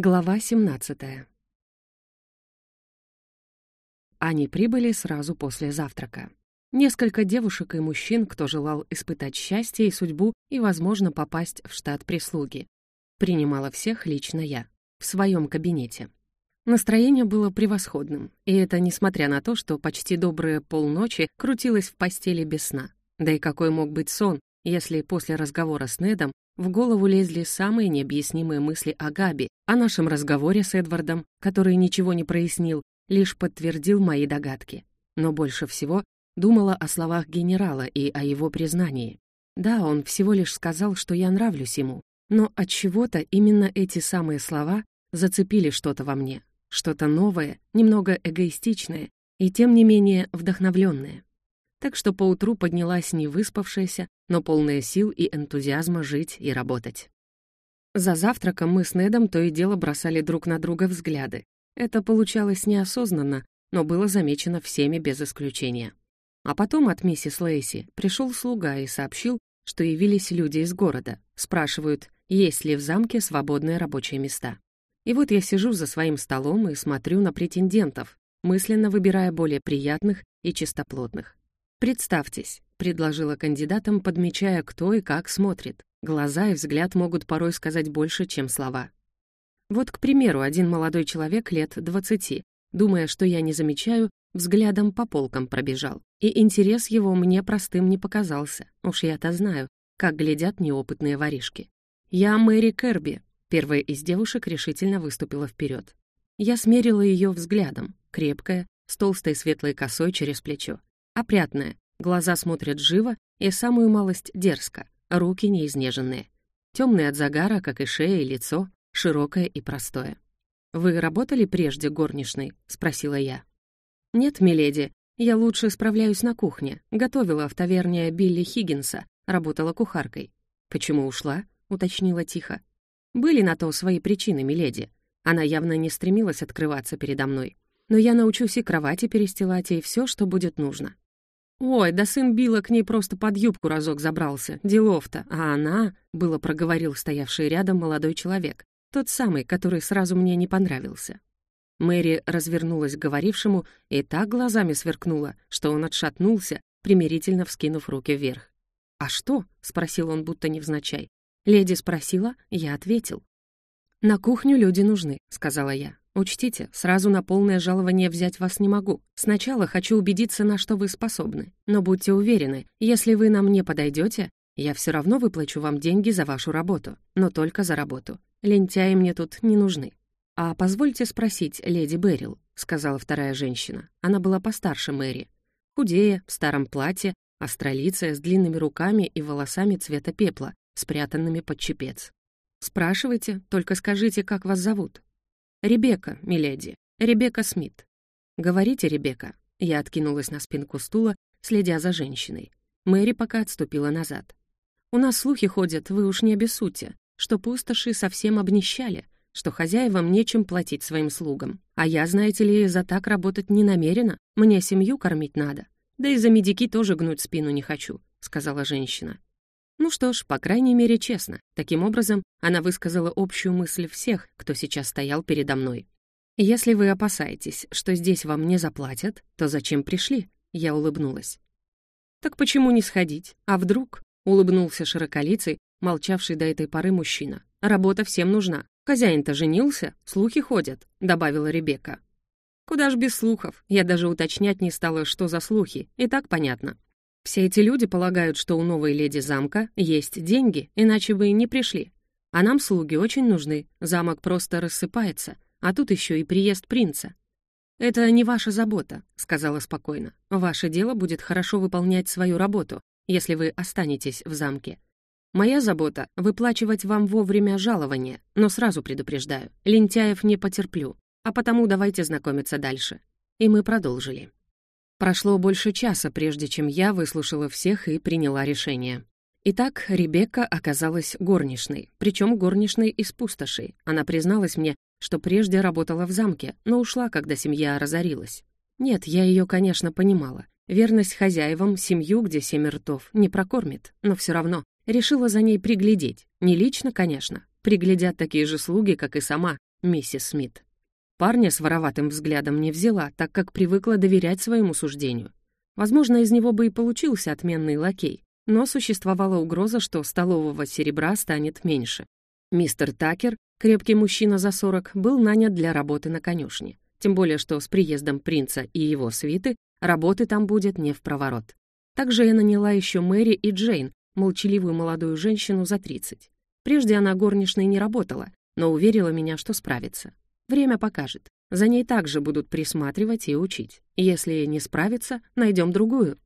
Глава 17 Они прибыли сразу после завтрака. Несколько девушек и мужчин, кто желал испытать счастье и судьбу и, возможно, попасть в штат прислуги. Принимала всех лично я, в своем кабинете. Настроение было превосходным, и это несмотря на то, что почти добрые полночи крутилась в постели без сна. Да и какой мог быть сон, если после разговора с Недом в голову лезли самые необъяснимые мысли о Габи, о нашем разговоре с Эдвардом, который ничего не прояснил, лишь подтвердил мои догадки. Но больше всего думала о словах генерала и о его признании. Да, он всего лишь сказал, что я нравлюсь ему, но от чего-то именно эти самые слова зацепили что-то во мне, что-то новое, немного эгоистичное и тем не менее вдохновленное. Так что поутру поднялась не выспавшаяся, но полная сил и энтузиазма жить и работать. За завтраком мы с Недом то и дело бросали друг на друга взгляды, это получалось неосознанно, но было замечено всеми без исключения. А потом от миссис Лейси пришел слуга и сообщил, что явились люди из города, спрашивают, есть ли в замке свободные рабочие места. И вот я сижу за своим столом и смотрю на претендентов, мысленно выбирая более приятных и чистоплотных. «Представьтесь», — предложила кандидатам, подмечая, кто и как смотрит. Глаза и взгляд могут порой сказать больше, чем слова. Вот, к примеру, один молодой человек лет двадцати, думая, что я не замечаю, взглядом по полкам пробежал. И интерес его мне простым не показался. Уж я-то знаю, как глядят неопытные воришки. «Я Мэри Керби», — первая из девушек решительно выступила вперед. Я смерила ее взглядом, крепкая, с толстой светлой косой через плечо. Опрятная, глаза смотрят живо и самую малость дерзко, руки неизнеженные. Темные от загара, как и шея и лицо, широкое и простое. «Вы работали прежде горничной?» — спросила я. «Нет, миледи, я лучше справляюсь на кухне. Готовила в таверне Билли Хиггинса, работала кухаркой». «Почему ушла?» — уточнила тихо. «Были на то свои причины, миледи. Она явно не стремилась открываться передо мной. Но я научусь и кровати перестилать, и все, что будет нужно». «Ой, да сын Билла к ней просто под юбку разок забрался, делов-то, а она...» — было проговорил стоявший рядом молодой человек. Тот самый, который сразу мне не понравился. Мэри развернулась к говорившему и так глазами сверкнула, что он отшатнулся, примирительно вскинув руки вверх. «А что?» — спросил он, будто невзначай. Леди спросила, я ответил. «На кухню люди нужны», — сказала я. «Учтите, сразу на полное жалование взять вас не могу. Сначала хочу убедиться, на что вы способны. Но будьте уверены, если вы нам не подойдете, я все равно выплачу вам деньги за вашу работу, но только за работу. Лентяи мне тут не нужны. А позвольте спросить, леди Берил, сказала вторая женщина. Она была постарше Мэри. Худее, в старом платье, астролицая с длинными руками и волосами цвета пепла, спрятанными под чепец. «Спрашивайте, только скажите, как вас зовут?» «Ребекка, миледи. Ребекка Смит». «Говорите, Ребекка». Я откинулась на спинку стула, следя за женщиной. Мэри пока отступила назад. У нас слухи ходят, вы уж не обессудьте, что пустоши совсем обнищали, что хозяевам нечем платить своим слугам. А я, знаете ли, за так работать не намерена, мне семью кормить надо. Да и за медики тоже гнуть спину не хочу», — сказала женщина. Ну что ж, по крайней мере, честно. Таким образом, она высказала общую мысль всех, кто сейчас стоял передо мной. «Если вы опасаетесь, что здесь вам не заплатят, то зачем пришли?» Я улыбнулась. «Так почему не сходить? А вдруг?» Улыбнулся широколицый, молчавший до этой поры мужчина. «Работа всем нужна. Хозяин-то женился, слухи ходят», — добавила Ребекка. «Куда ж без слухов? Я даже уточнять не стала, что за слухи. И так понятно. Все эти люди полагают, что у новой леди замка есть деньги, иначе бы и не пришли. А нам слуги очень нужны, замок просто рассыпается, а тут еще и приезд принца. «Это не ваша забота», — сказала спокойно. «Ваше дело будет хорошо выполнять свою работу, если вы останетесь в замке. Моя забота — выплачивать вам вовремя жалование, но сразу предупреждаю, лентяев не потерплю, а потому давайте знакомиться дальше». И мы продолжили. Прошло больше часа, прежде чем я выслушала всех и приняла решение. Итак, Ребекка оказалась горничной, причем горничной из пустоши. Она призналась мне, что прежде работала в замке, но ушла, когда семья разорилась. Нет, я ее, конечно, понимала. Верность хозяевам семью, где семь ртов, не прокормит, но все равно решила за ней приглядеть. Не лично, конечно. Приглядят такие же слуги, как и сама, миссис Смит. Парня с вороватым взглядом не взяла, так как привыкла доверять своему суждению. Возможно, из него бы и получился отменный лакей, но существовала угроза, что столового серебра станет меньше. Мистер Такер, крепкий мужчина за 40, был нанят для работы на конюшне. Тем более, что с приездом принца и его свиты работы там будет не в проворот. Также я наняла еще Мэри и Джейн, молчаливую молодую женщину за 30. Прежде она горничной не работала, но уверила меня, что справится. Время покажет. За ней также будут присматривать и учить. Если не справится, найдем другую.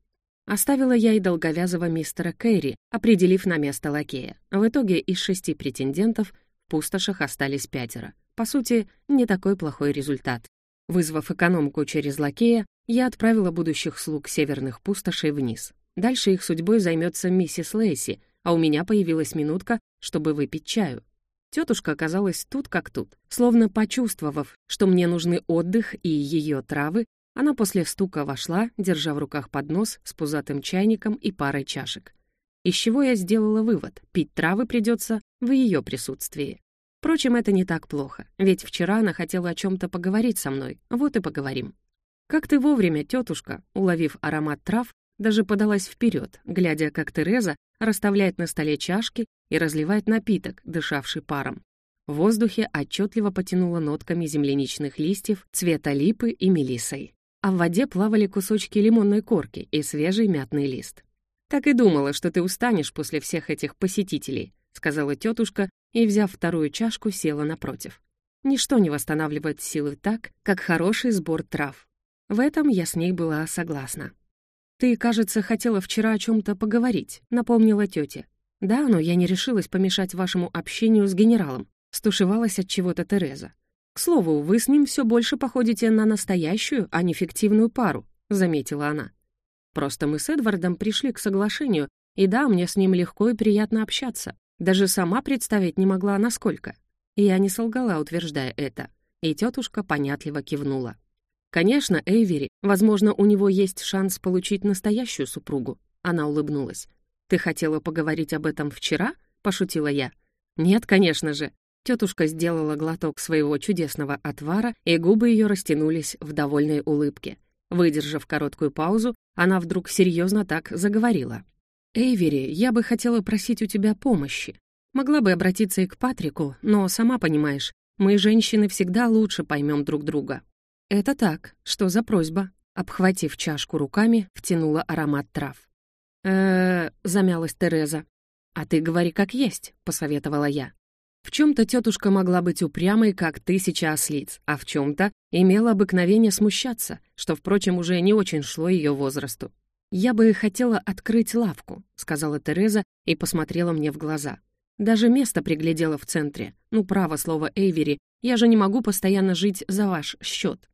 Оставила я и долговязого мистера Кэрри, определив на место лакея. В итоге из шести претендентов в пустошах остались пятеро. По сути, не такой плохой результат. Вызвав экономку через лакея, я отправила будущих слуг северных пустошей вниз. Дальше их судьбой займется миссис Лейси, а у меня появилась минутка, чтобы выпить чаю. Тетушка оказалась тут как тут. Словно почувствовав, что мне нужны отдых и ее травы, она после стука вошла, держа в руках поднос с пузатым чайником и парой чашек. Из чего я сделала вывод, пить травы придется в ее присутствии. Впрочем, это не так плохо, ведь вчера она хотела о чем-то поговорить со мной, вот и поговорим. «Как ты вовремя, тетушка», уловив аромат трав, даже подалась вперед, глядя, как Тереза расставляет на столе чашки и разливает напиток, дышавший паром. В воздухе отчетливо потянуло нотками земляничных листьев, цвета липы и мелисой. А в воде плавали кусочки лимонной корки и свежий мятный лист. «Так и думала, что ты устанешь после всех этих посетителей», сказала тетушка и, взяв вторую чашку, села напротив. Ничто не восстанавливает силы так, как хороший сбор трав. В этом я с ней была согласна. «Ты, кажется, хотела вчера о чем-то поговорить», — напомнила тетя. «Да, но я не решилась помешать вашему общению с генералом», — стушевалась от чего-то Тереза. «К слову, вы с ним все больше походите на настоящую, а не фиктивную пару», — заметила она. «Просто мы с Эдвардом пришли к соглашению, и да, мне с ним легко и приятно общаться. Даже сама представить не могла, насколько. Я не солгала, утверждая это, и тетушка понятливо кивнула. Конечно, Эйвери, возможно, у него есть шанс получить настоящую супругу. Она улыбнулась. «Ты хотела поговорить об этом вчера?» — пошутила я. «Нет, конечно же». Тетушка сделала глоток своего чудесного отвара, и губы ее растянулись в довольной улыбке. Выдержав короткую паузу, она вдруг серьезно так заговорила. «Эйвери, я бы хотела просить у тебя помощи. Могла бы обратиться и к Патрику, но, сама понимаешь, мы, женщины, всегда лучше поймем друг друга. «Это так. Что за просьба?» Обхватив чашку руками, втянула аромат трав. э замялась Тереза. «А ты говори как есть», — посоветовала я. В чем-то тетушка могла быть упрямой, как тысяча ослиц, а в чем-то имела обыкновение смущаться, что, впрочем, уже не очень шло ее возрасту. «Я бы хотела открыть лавку», — сказала Тереза и посмотрела мне в глаза. «Даже место приглядела в центре. Ну, право слово Эйвери, я же не могу постоянно жить за ваш счет.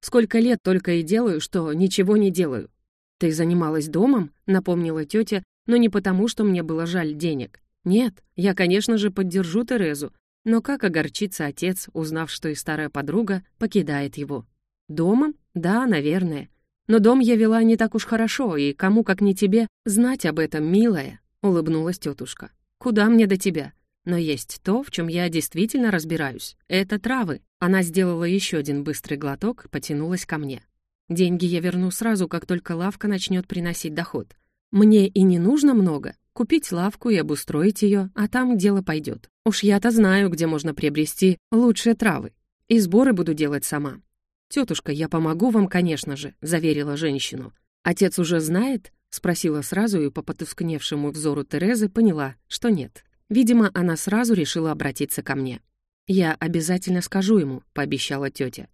Сколько лет только и делаю, что ничего не делаю. Ты занималась домом, напомнила тетя, но не потому, что мне было жаль денег. Нет, я, конечно же, поддержу Терезу, но как огорчится отец, узнав, что и старая подруга покидает его? Домом? Да, наверное. Но дом я вела не так уж хорошо, и кому, как не тебе, знать об этом, милая, улыбнулась тетушка. Куда мне до тебя? Но есть то, в чем я действительно разбираюсь. Это травы. Она сделала еще один быстрый глоток, потянулась ко мне. Деньги я верну сразу, как только лавка начнет приносить доход. Мне и не нужно много. Купить лавку и обустроить ее, а там дело пойдет. Уж я-то знаю, где можно приобрести лучшие травы. И сборы буду делать сама. «Тетушка, я помогу вам, конечно же», — заверила женщину. «Отец уже знает?» — спросила сразу и по потускневшему взору Терезы поняла, что нет. Видимо, она сразу решила обратиться ко мне. «Я обязательно скажу ему», — пообещала тетя.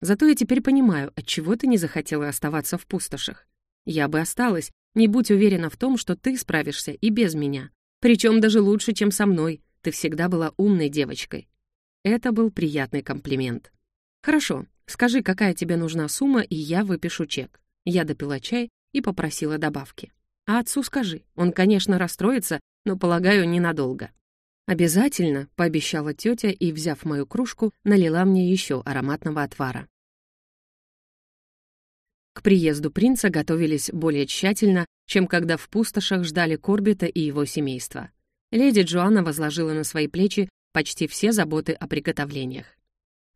«Зато я теперь понимаю, отчего ты не захотела оставаться в пустошах. Я бы осталась, не будь уверена в том, что ты справишься и без меня. Причем даже лучше, чем со мной. Ты всегда была умной девочкой». Это был приятный комплимент. «Хорошо, скажи, какая тебе нужна сумма, и я выпишу чек». Я допила чай и попросила добавки. «А отцу скажи. Он, конечно, расстроится, но, полагаю, ненадолго». «Обязательно», — пообещала тетя и, взяв мою кружку, налила мне еще ароматного отвара. К приезду принца готовились более тщательно, чем когда в пустошах ждали Корбита и его семейства. Леди Джоанна возложила на свои плечи почти все заботы о приготовлениях.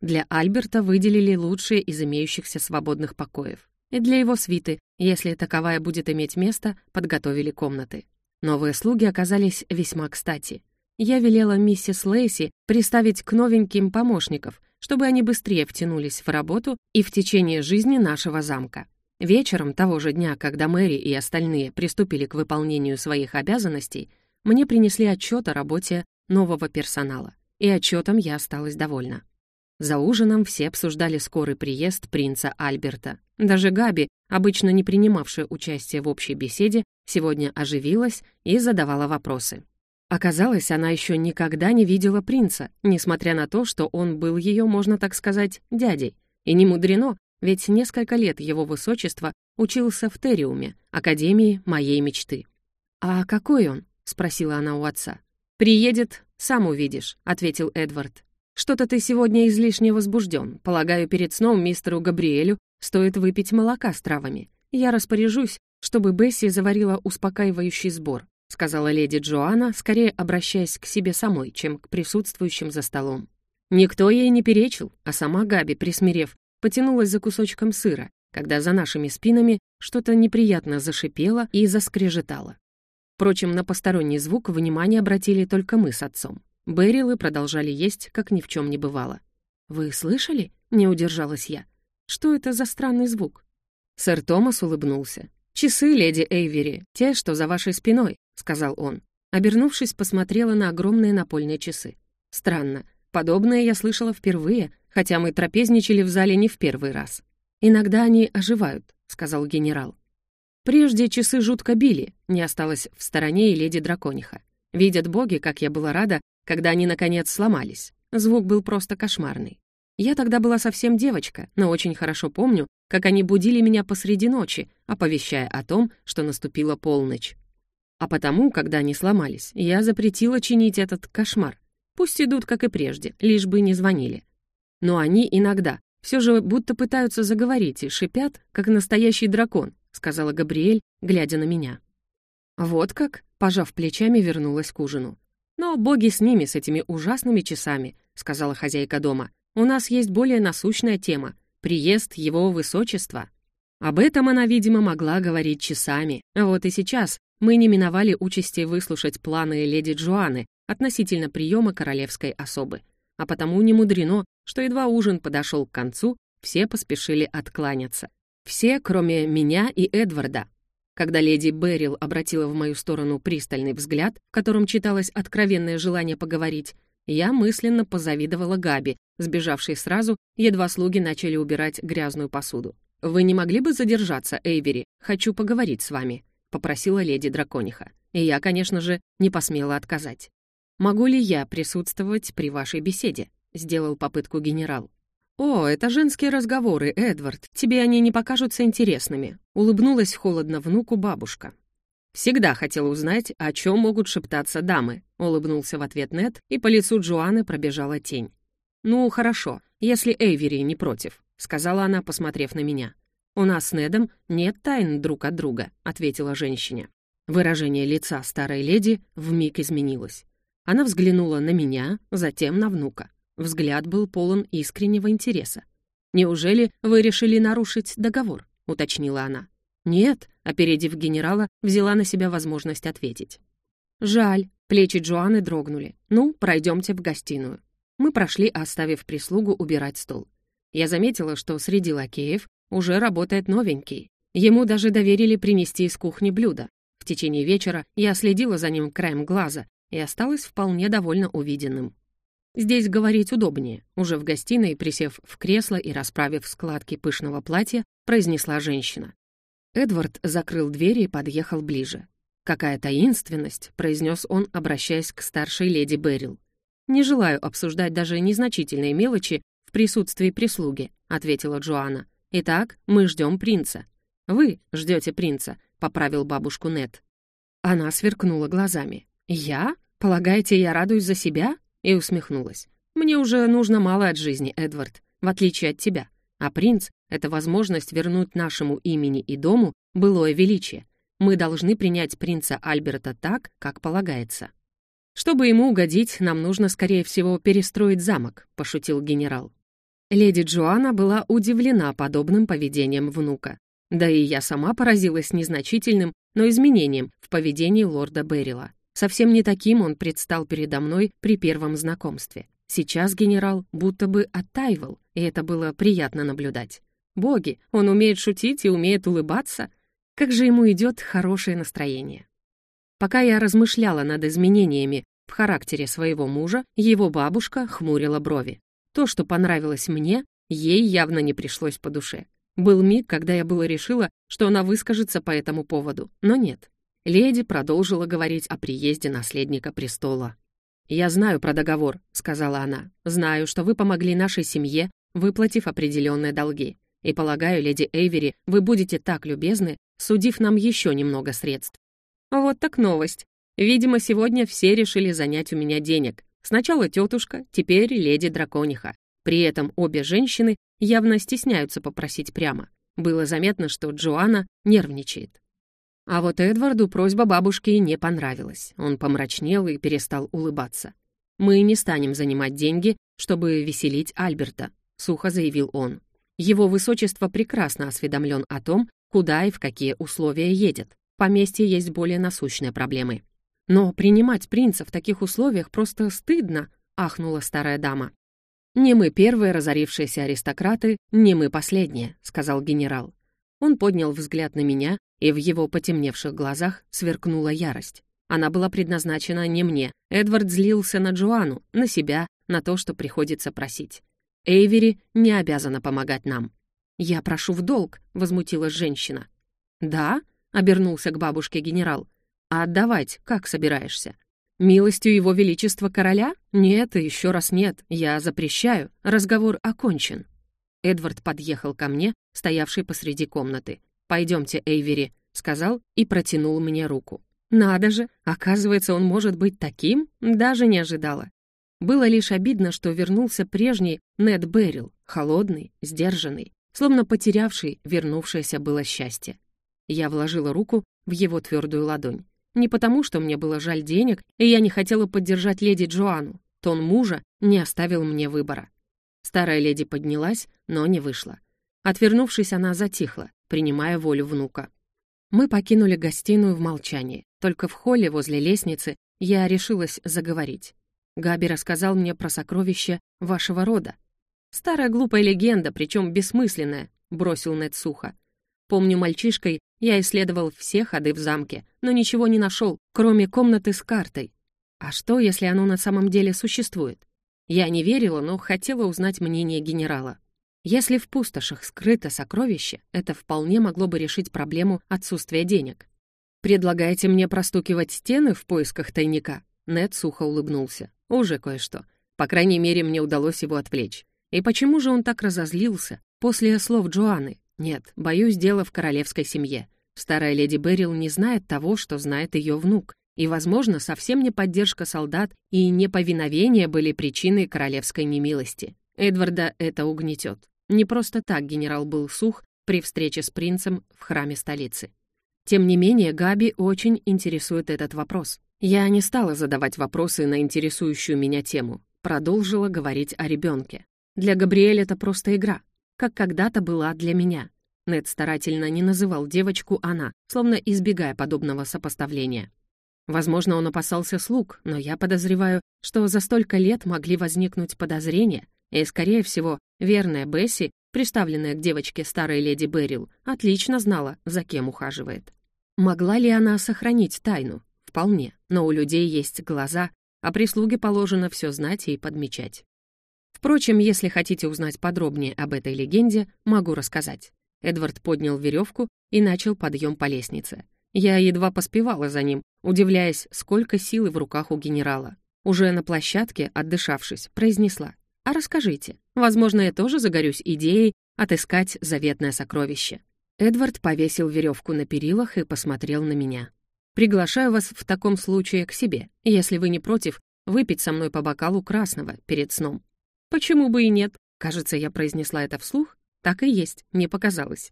Для Альберта выделили лучшие из имеющихся свободных покоев. И для его свиты, если таковая будет иметь место, подготовили комнаты. Новые слуги оказались весьма кстати. Я велела миссис Лейси приставить к новеньким помощников, чтобы они быстрее втянулись в работу и в течение жизни нашего замка. Вечером того же дня, когда Мэри и остальные приступили к выполнению своих обязанностей, мне принесли отчет о работе нового персонала, и отчетом я осталась довольна. За ужином все обсуждали скорый приезд принца Альберта. Даже Габи, обычно не принимавшая участие в общей беседе, сегодня оживилась и задавала вопросы. Оказалось, она еще никогда не видела принца, несмотря на то, что он был ее, можно так сказать, дядей. И не мудрено, ведь несколько лет его высочества учился в Териуме, академии моей мечты. «А какой он?» — спросила она у отца. «Приедет, сам увидишь», — ответил Эдвард. «Что-то ты сегодня излишне возбужден. Полагаю, перед сном мистеру Габриэлю стоит выпить молока с травами. Я распоряжусь, чтобы Бесси заварила успокаивающий сбор», сказала леди Джоанна, скорее обращаясь к себе самой, чем к присутствующим за столом. Никто ей не перечил, а сама Габи, присмирев, потянулась за кусочком сыра, когда за нашими спинами что-то неприятно зашипело и заскрежетало. Впрочем, на посторонний звук внимание обратили только мы с отцом. Берилы продолжали есть, как ни в чем не бывало. «Вы слышали?» — не удержалась я. «Что это за странный звук?» Сэр Томас улыбнулся. «Часы, леди Эйвери, те, что за вашей спиной», — сказал он. Обернувшись, посмотрела на огромные напольные часы. «Странно. Подобное я слышала впервые, хотя мы трапезничали в зале не в первый раз. «Иногда они оживают», — сказал генерал. Прежде часы жутко били, не осталось в стороне и леди Дракониха. Видят боги, как я была рада, когда они, наконец, сломались. Звук был просто кошмарный. Я тогда была совсем девочка, но очень хорошо помню, как они будили меня посреди ночи, оповещая о том, что наступила полночь. А потому, когда они сломались, я запретила чинить этот кошмар. Пусть идут, как и прежде, лишь бы не звонили. Но они иногда все же будто пытаются заговорить и шипят, как настоящий дракон, сказала Габриэль, глядя на меня. Вот как, пожав плечами, вернулась к ужину. Но боги с ними, с этими ужасными часами, сказала хозяйка дома. У нас есть более насущная тема — приезд его высочества. Об этом она, видимо, могла говорить часами. Вот и сейчас мы не миновали участи выслушать планы леди Джоаны относительно приема королевской особы а потому не мудрено, что едва ужин подошел к концу, все поспешили откланяться. Все, кроме меня и Эдварда. Когда леди Берил обратила в мою сторону пристальный взгляд, в котором читалось откровенное желание поговорить, я мысленно позавидовала Габи, сбежавшей сразу, едва слуги начали убирать грязную посуду. «Вы не могли бы задержаться, Эйвери? Хочу поговорить с вами», — попросила леди Дракониха. И я, конечно же, не посмела отказать. «Могу ли я присутствовать при вашей беседе?» — сделал попытку генерал. «О, это женские разговоры, Эдвард. Тебе они не покажутся интересными», — улыбнулась холодно внуку бабушка. «Всегда хотела узнать, о чем могут шептаться дамы», — улыбнулся в ответ Нед, и по лицу Джоанны пробежала тень. «Ну, хорошо, если Эйвери не против», — сказала она, посмотрев на меня. «У нас с Недом нет тайн друг от друга», — ответила женщине. Выражение лица старой леди вмиг изменилось. Она взглянула на меня, затем на внука. Взгляд был полон искреннего интереса. «Неужели вы решили нарушить договор?» — уточнила она. «Нет», — опередив генерала, взяла на себя возможность ответить. «Жаль», — плечи Джоанны дрогнули. «Ну, пройдемте в гостиную». Мы прошли, оставив прислугу убирать стол. Я заметила, что среди лакеев уже работает новенький. Ему даже доверили принести из кухни блюдо. В течение вечера я следила за ним краем глаза, и осталась вполне довольно увиденным. Здесь говорить удобнее. Уже в гостиной, присев в кресло и расправив складки пышного платья, произнесла женщина. Эдвард закрыл дверь и подъехал ближе. «Какая таинственность», — произнес он, обращаясь к старшей леди Берил. «Не желаю обсуждать даже незначительные мелочи в присутствии прислуги», — ответила Джоанна. «Итак, мы ждем принца». «Вы ждете принца», — поправил бабушку Нет. Она сверкнула глазами. «Я? Полагаете, я радуюсь за себя?» И усмехнулась. «Мне уже нужно мало от жизни, Эдвард, в отличие от тебя. А принц — это возможность вернуть нашему имени и дому былое величие. Мы должны принять принца Альберта так, как полагается». «Чтобы ему угодить, нам нужно, скорее всего, перестроить замок», — пошутил генерал. Леди Джоанна была удивлена подобным поведением внука. Да и я сама поразилась незначительным, но изменением в поведении лорда Беррила. Совсем не таким он предстал передо мной при первом знакомстве. Сейчас генерал будто бы оттаивал, и это было приятно наблюдать. Боги, он умеет шутить и умеет улыбаться. Как же ему идет хорошее настроение. Пока я размышляла над изменениями в характере своего мужа, его бабушка хмурила брови. То, что понравилось мне, ей явно не пришлось по душе. Был миг, когда я было решила, что она выскажется по этому поводу, но нет. Леди продолжила говорить о приезде наследника престола. «Я знаю про договор», — сказала она. «Знаю, что вы помогли нашей семье, выплатив определенные долги. И полагаю, леди Эйвери, вы будете так любезны, судив нам еще немного средств». Вот так новость. Видимо, сегодня все решили занять у меня денег. Сначала тетушка, теперь леди Дракониха. При этом обе женщины явно стесняются попросить прямо. Было заметно, что Джоанна нервничает. А вот Эдварду просьба бабушки не понравилась. Он помрачнел и перестал улыбаться. «Мы не станем занимать деньги, чтобы веселить Альберта», — сухо заявил он. «Его высочество прекрасно осведомлен о том, куда и в какие условия едет. В поместье есть более насущные проблемы». «Но принимать принца в таких условиях просто стыдно», — ахнула старая дама. «Не мы первые разорившиеся аристократы, не мы последние», — сказал генерал. Он поднял взгляд на меня, и в его потемневших глазах сверкнула ярость. Она была предназначена не мне. Эдвард злился на Джоанну, на себя, на то, что приходится просить. Эйвери не обязана помогать нам. «Я прошу в долг», — возмутилась женщина. «Да?» — обернулся к бабушке генерал. «А отдавать как собираешься? Милостью его величества короля? Нет, еще раз нет. Я запрещаю. Разговор окончен». Эдвард подъехал ко мне, стоявший посреди комнаты. «Пойдемте, Эйвери», — сказал и протянул мне руку. «Надо же! Оказывается, он может быть таким? Даже не ожидала». Было лишь обидно, что вернулся прежний Нед Беррил, холодный, сдержанный, словно потерявший вернувшееся было счастье. Я вложила руку в его твердую ладонь. Не потому, что мне было жаль денег, и я не хотела поддержать леди Джоанну. Тон мужа не оставил мне выбора. Старая леди поднялась, но не вышла. Отвернувшись, она затихла, принимая волю внука. Мы покинули гостиную в молчании. Только в холле возле лестницы я решилась заговорить. Габи рассказал мне про сокровища вашего рода. Старая глупая легенда, причем бессмысленная, бросил Нед сухо. Помню, мальчишкой я исследовал все ходы в замке, но ничего не нашел, кроме комнаты с картой. А что, если оно на самом деле существует? Я не верила, но хотела узнать мнение генерала. Если в пустошах скрыто сокровище, это вполне могло бы решить проблему отсутствия денег. «Предлагаете мне простукивать стены в поисках тайника?» Нед сухо улыбнулся. «Уже кое-что. По крайней мере, мне удалось его отвлечь. И почему же он так разозлился после слов Джоанны? Нет, боюсь, дело в королевской семье. Старая леди Беррил не знает того, что знает ее внук. И, возможно, совсем не поддержка солдат и неповиновение были причиной королевской немилости. Эдварда это угнетет. Не просто так генерал был сух при встрече с принцем в храме столицы. Тем не менее, Габи очень интересует этот вопрос. Я не стала задавать вопросы на интересующую меня тему, продолжила говорить о ребенке. Для Габриэля это просто игра, как когда-то была для меня. Нед старательно не называл девочку «она», словно избегая подобного сопоставления. Возможно, он опасался слуг, но я подозреваю, что за столько лет могли возникнуть подозрения, и, скорее всего, верная Бесси, приставленная к девочке старой леди Беррил, отлично знала, за кем ухаживает. Могла ли она сохранить тайну? Вполне, но у людей есть глаза, а прислуге положено все знать и подмечать. Впрочем, если хотите узнать подробнее об этой легенде, могу рассказать. Эдвард поднял веревку и начал подъем по лестнице. Я едва поспевала за ним, удивляясь, сколько силы в руках у генерала. Уже на площадке, отдышавшись, произнесла. «А расскажите, возможно, я тоже загорюсь идеей отыскать заветное сокровище». Эдвард повесил веревку на перилах и посмотрел на меня. «Приглашаю вас в таком случае к себе, если вы не против выпить со мной по бокалу красного перед сном». «Почему бы и нет?» Кажется, я произнесла это вслух. Так и есть, мне показалось.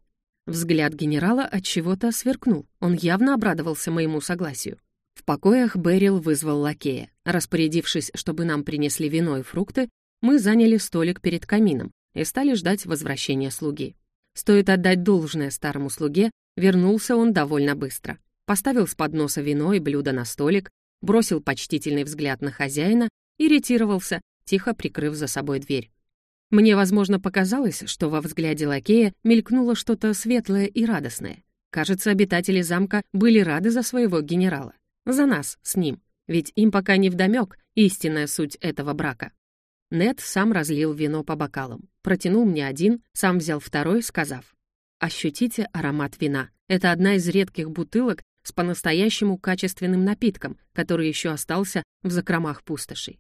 Взгляд генерала от чего-то сверкнул. Он явно обрадовался моему согласию. В покоях Берил вызвал лакея. Распорядившись, чтобы нам принесли вино и фрукты, мы заняли столик перед камином и стали ждать возвращения слуги. Стоит отдать должное старому слуге, вернулся он довольно быстро. Поставил с подноса вино и блюдо на столик, бросил почтительный взгляд на хозяина и ретировался, тихо прикрыв за собой дверь. Мне, возможно, показалось, что во взгляде лакея мелькнуло что-то светлое и радостное. Кажется, обитатели замка были рады за своего генерала. За нас, с ним. Ведь им пока не вдомёк истинная суть этого брака. Нед сам разлил вино по бокалам. Протянул мне один, сам взял второй, сказав. «Ощутите аромат вина. Это одна из редких бутылок с по-настоящему качественным напитком, который еще остался в закромах пустошей».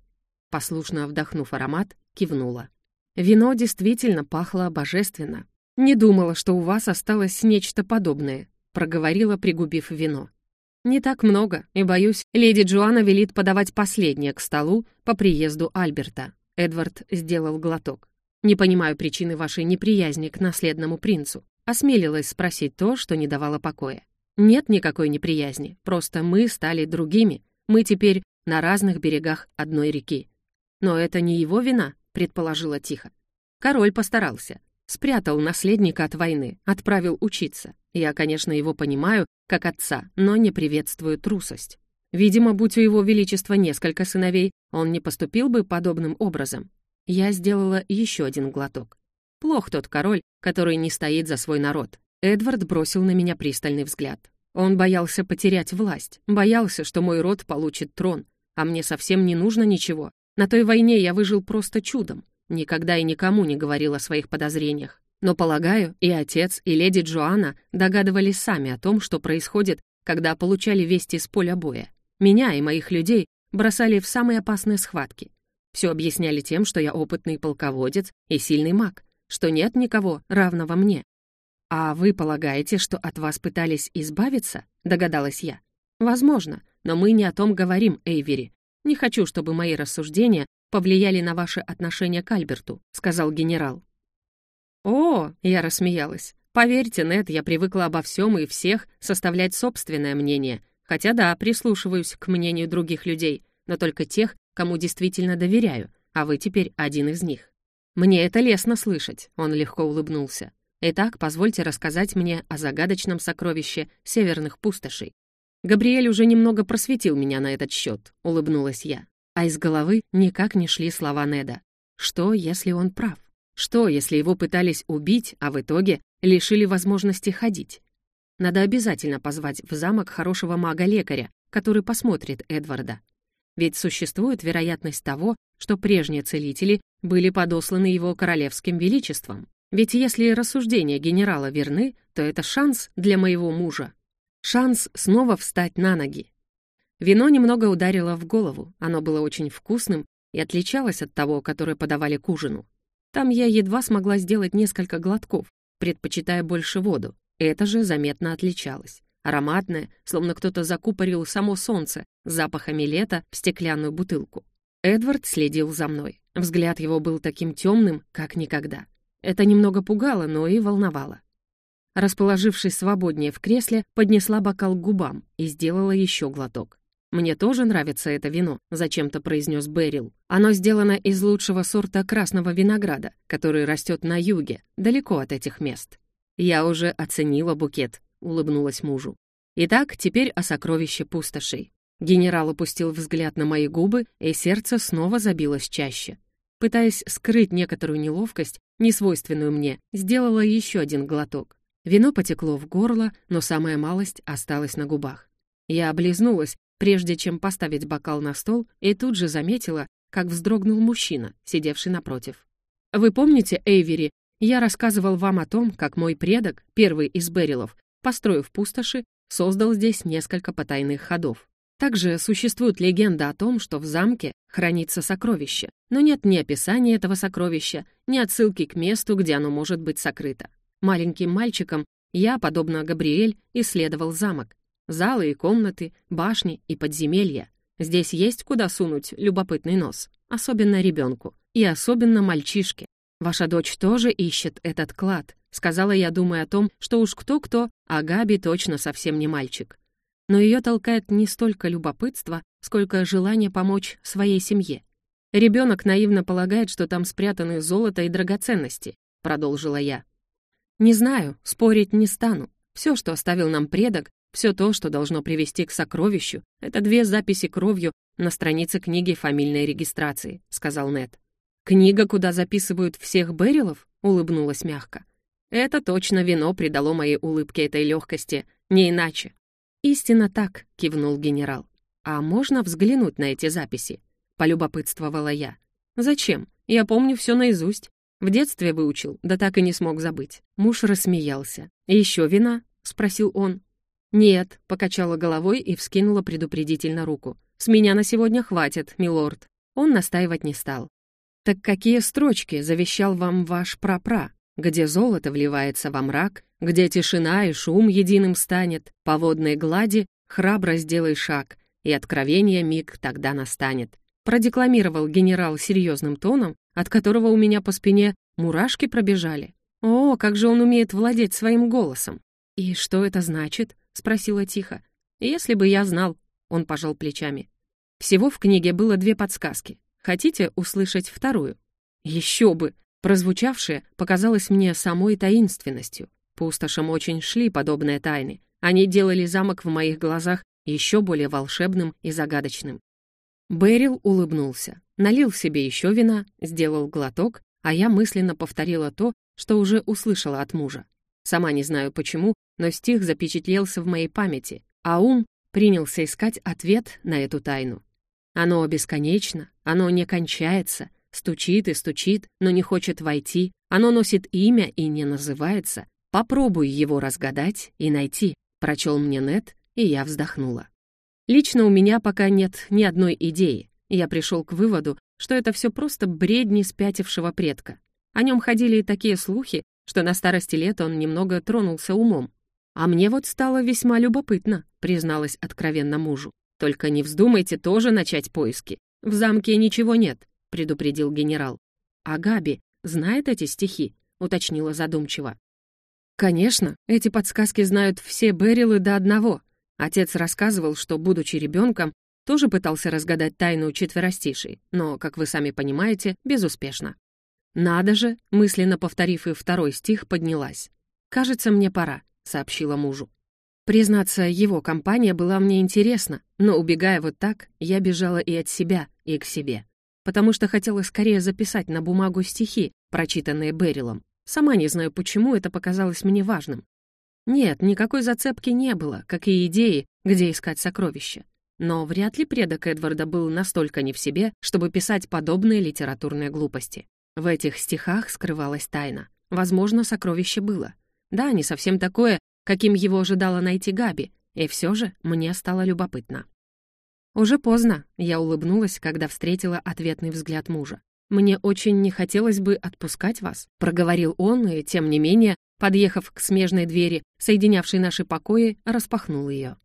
Послушно вдохнув аромат, кивнула. Вино действительно пахло божественно. «Не думала, что у вас осталось нечто подобное», — проговорила, пригубив вино. «Не так много, и, боюсь, леди Джоанна велит подавать последнее к столу по приезду Альберта». Эдвард сделал глоток. «Не понимаю причины вашей неприязни к наследному принцу». Осмелилась спросить то, что не давало покоя. «Нет никакой неприязни, просто мы стали другими. Мы теперь на разных берегах одной реки. Но это не его вина, предположила тихо. Король постарался. Спрятал наследника от войны, отправил учиться. Я, конечно, его понимаю, как отца, но не приветствую трусость. Видимо, будь у его величества несколько сыновей, он не поступил бы подобным образом. Я сделала еще один глоток. Плох тот король, который не стоит за свой народ. Эдвард бросил на меня пристальный взгляд. Он боялся потерять власть, боялся, что мой род получит трон, а мне совсем не нужно ничего. На той войне я выжил просто чудом. Никогда и никому не говорил о своих подозрениях. Но, полагаю, и отец, и леди Джоанна догадывались сами о том, что происходит, когда получали вести с поля боя. Меня и моих людей бросали в самые опасные схватки. Все объясняли тем, что я опытный полководец и сильный маг, что нет никого равного мне. «А вы полагаете, что от вас пытались избавиться?» — догадалась я. «Возможно, но мы не о том говорим, Эйвери. «Не хочу, чтобы мои рассуждения повлияли на ваше отношение к Альберту», — сказал генерал. «О!» — я рассмеялась. «Поверьте, Нед, я привыкла обо всем и всех составлять собственное мнение. Хотя да, прислушиваюсь к мнению других людей, но только тех, кому действительно доверяю, а вы теперь один из них». «Мне это лестно слышать», — он легко улыбнулся. «Итак, позвольте рассказать мне о загадочном сокровище северных пустошей. Габриэль уже немного просветил меня на этот счет, улыбнулась я. А из головы никак не шли слова Неда. Что, если он прав? Что, если его пытались убить, а в итоге лишили возможности ходить? Надо обязательно позвать в замок хорошего мага-лекаря, который посмотрит Эдварда. Ведь существует вероятность того, что прежние целители были подосланы его королевским величеством. Ведь если рассуждения генерала верны, то это шанс для моего мужа Шанс снова встать на ноги. Вино немного ударило в голову, оно было очень вкусным и отличалось от того, которое подавали к ужину. Там я едва смогла сделать несколько глотков, предпочитая больше воду. Это же заметно отличалось. Ароматное, словно кто-то закупорил само солнце запахами лета в стеклянную бутылку. Эдвард следил за мной. Взгляд его был таким темным, как никогда. Это немного пугало, но и волновало. Расположившись свободнее в кресле, поднесла бокал к губам и сделала еще глоток. «Мне тоже нравится это вино», — зачем-то произнес Берил. «Оно сделано из лучшего сорта красного винограда, который растет на юге, далеко от этих мест». «Я уже оценила букет», — улыбнулась мужу. «Итак, теперь о сокровище пустошей». Генерал опустил взгляд на мои губы, и сердце снова забилось чаще. Пытаясь скрыть некоторую неловкость, несвойственную мне, сделала еще один глоток. Вино потекло в горло, но самая малость осталась на губах. Я облизнулась, прежде чем поставить бокал на стол, и тут же заметила, как вздрогнул мужчина, сидевший напротив. «Вы помните, Эйвери, я рассказывал вам о том, как мой предок, первый из Берилов, построив пустоши, создал здесь несколько потайных ходов. Также существует легенда о том, что в замке хранится сокровище, но нет ни описания этого сокровища, ни отсылки к месту, где оно может быть сокрыто. Маленьким мальчиком я, подобно Габриэль, исследовал замок. Залы и комнаты, башни и подземелья. Здесь есть куда сунуть любопытный нос, особенно ребенку и особенно мальчишке. Ваша дочь тоже ищет этот клад, сказала я, думая о том, что уж кто-кто, а Габи точно совсем не мальчик. но ее толкает не столько любопытство, сколько желание помочь своей семье. Ребенок наивно полагает, что там спрятаны золото и драгоценности, продолжила я. Не знаю, спорить не стану. Все, что оставил нам предок, все то, что должно привести к сокровищу, это две записи кровью на странице книги фамильной регистрации, сказал Нед. Книга, куда записывают всех Берилов? улыбнулась мягко. Это точно вино придало моей улыбке этой легкости, не иначе. Истинно так, кивнул генерал. А можно взглянуть на эти записи? полюбопытствовала я. Зачем? Я помню все наизусть. В детстве выучил, да так и не смог забыть. Муж рассмеялся. Еще вина? спросил он. «Нет», — покачала головой и вскинула предупредительно руку. «С меня на сегодня хватит, милорд». Он настаивать не стал. «Так какие строчки завещал вам ваш прапра? Где золото вливается во мрак, где тишина и шум единым станет, по водной глади храбро сделай шаг, и откровение миг тогда настанет». Продекламировал генерал серьезным тоном, от которого у меня по спине мурашки пробежали. О, как же он умеет владеть своим голосом! «И что это значит?» — спросила тихо. «Если бы я знал», — он пожал плечами. Всего в книге было две подсказки. Хотите услышать вторую? Еще бы! Прозвучавшее показалось мне самой таинственностью. Пустошам очень шли подобные тайны. Они делали замок в моих глазах еще более волшебным и загадочным. Бэрил улыбнулся, налил себе еще вина, сделал глоток, а я мысленно повторила то, что уже услышала от мужа. Сама не знаю почему, но стих запечатлелся в моей памяти, а ум принялся искать ответ на эту тайну. Оно бесконечно, оно не кончается, стучит и стучит, но не хочет войти, оно носит имя и не называется. Попробуй его разгадать и найти, прочел мне Нет, и я вздохнула. Лично у меня пока нет ни одной идеи. Я пришел к выводу, что это все просто бредни спятившего предка. О нем ходили и такие слухи, что на старости лет он немного тронулся умом. «А мне вот стало весьма любопытно», — призналась откровенно мужу. «Только не вздумайте тоже начать поиски. В замке ничего нет», — предупредил генерал. «А Габи знает эти стихи?» — уточнила задумчиво. «Конечно, эти подсказки знают все Берилы до одного. Отец рассказывал, что, будучи ребенком, тоже пытался разгадать тайну четверостишей, но, как вы сами понимаете, безуспешно. «Надо же!» — мысленно повторив и второй стих, поднялась. «Кажется, мне пора», — сообщила мужу. Признаться, его компания была мне интересна, но, убегая вот так, я бежала и от себя, и к себе. Потому что хотела скорее записать на бумагу стихи, прочитанные Берилом. Сама не знаю, почему это показалось мне важным. Нет, никакой зацепки не было, как и идеи, где искать сокровища. Но вряд ли предок Эдварда был настолько не в себе, чтобы писать подобные литературные глупости. В этих стихах скрывалась тайна. Возможно, сокровище было. Да, не совсем такое, каким его ожидала найти Габи, и все же мне стало любопытно. «Уже поздно», — я улыбнулась, когда встретила ответный взгляд мужа. «Мне очень не хотелось бы отпускать вас», — проговорил он, и, тем не менее, подъехав к смежной двери, соединявшей наши покои, распахнул ее.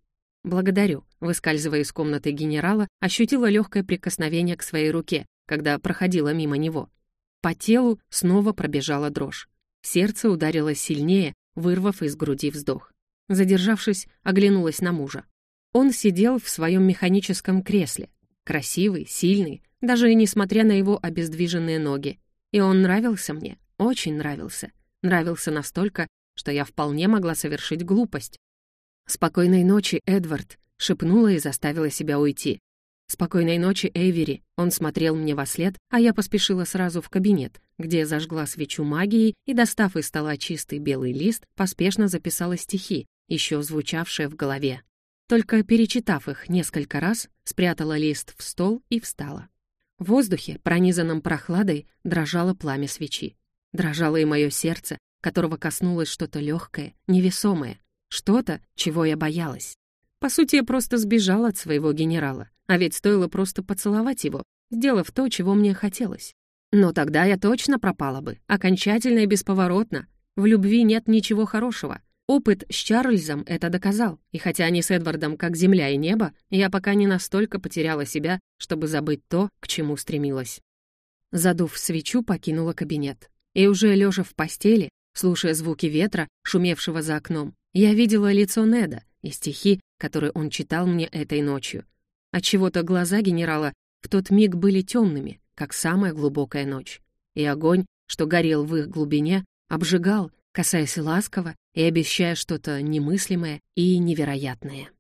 «Благодарю», — выскальзывая из комнаты генерала, ощутила легкое прикосновение к своей руке, когда проходила мимо него. По телу снова пробежала дрожь. Сердце ударило сильнее, вырвав из груди вздох. Задержавшись, оглянулась на мужа. Он сидел в своем механическом кресле. Красивый, сильный, даже несмотря на его обездвиженные ноги. И он нравился мне, очень нравился. Нравился настолько, что я вполне могла совершить глупость. «Спокойной ночи, Эдвард», — шепнула и заставила себя уйти. «Спокойной ночи, Эйвери!» Он смотрел мне во след, а я поспешила сразу в кабинет, где зажгла свечу магией и, достав из стола чистый белый лист, поспешно записала стихи, еще звучавшие в голове. Только перечитав их несколько раз, спрятала лист в стол и встала. В воздухе, пронизанном прохладой, дрожало пламя свечи. Дрожало и мое сердце, которого коснулось что-то легкое, невесомое, что-то, чего я боялась. По сути, я просто сбежала от своего генерала. А ведь стоило просто поцеловать его, сделав то, чего мне хотелось. Но тогда я точно пропала бы, окончательно и бесповоротно. В любви нет ничего хорошего. Опыт с Чарльзом это доказал, и хотя они с Эдвардом как земля и небо, я пока не настолько потеряла себя, чтобы забыть то, к чему стремилась. Задув свечу, покинула кабинет. И уже лежа в постели, слушая звуки ветра, шумевшего за окном, я видела лицо Неда и стихи, который он читал мне этой ночью. Отчего-то глаза генерала в тот миг были темными, как самая глубокая ночь. И огонь, что горел в их глубине, обжигал, касаясь ласково и обещая что-то немыслимое и невероятное.